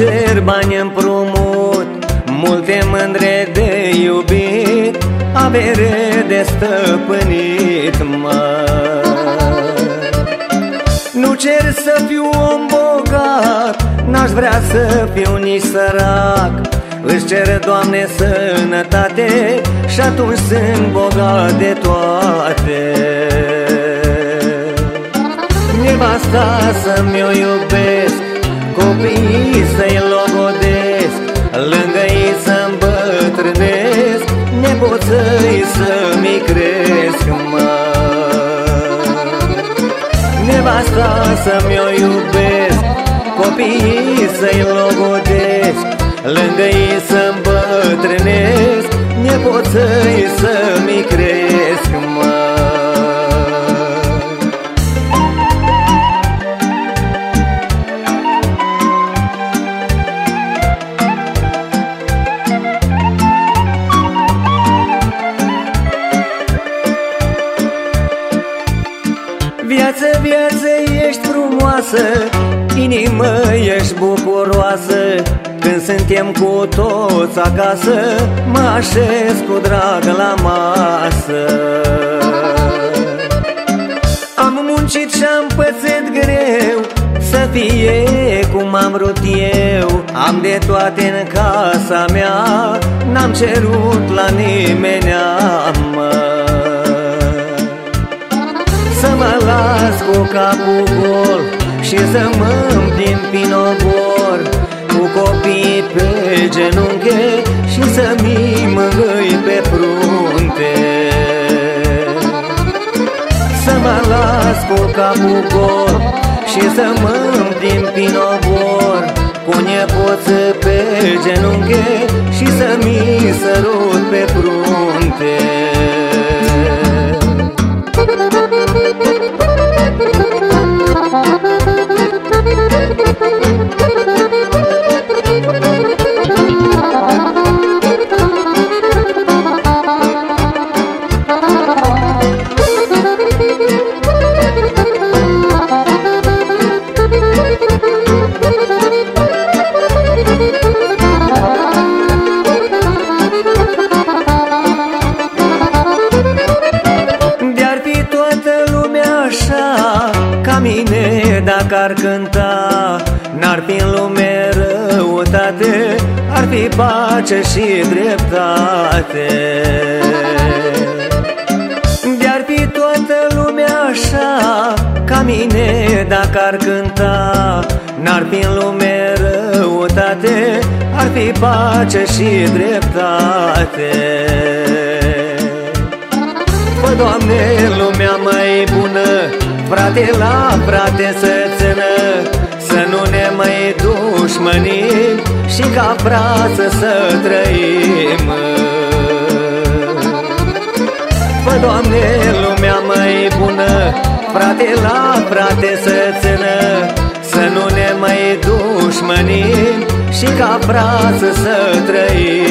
Cer bani împrumut Multe mândre de iubit Avere de stăpânit, mă. Nu cer să fiu om bogat N-aș vrea să fiu nici sărac. Își cer, Doamne, sănătate Și atunci sunt bogat de toate. Nevasta să-mi o iubesc Copiii Nevasta să-mi o iubesc. Copiii să-i logodesc Lângă ei să îmbătrânesc Nepoțăi să-mi cresc, Viață, viață, ești frumoasă Inimă, ești bucuroasă. Când suntem cu toți acasă Mă așez cu drag la masă. Am muncit și-am pățit greu Să fie cum am vrut eu. Am de toate în casa mea N-am cerut la nimeni cu capul gol Și să mă împlin pinobor Cu copii pe genunche Și să-mi mângâi pe frunte. Să mă las cu capul gol Și să mă împlin pinobor Cu nepoță pe genunche Și să-mi sărut pe frunte dacă ar cânta N-ar fi în lume răutate Ar fi pace și dreptate. De-ar fi toată lumea așa Ca mine dacă ar cânta N-ar fi în lume răutate Ar fi pace și dreptate. Fă, Doamne, lumea mai bună Frate la frate să țină Să nu ne mai dușmănim Și ca frață să trăim. Fă, Doamne, lumea mai bună Frate la frate să țină Să nu ne mai dușmănim Și ca frață să trăim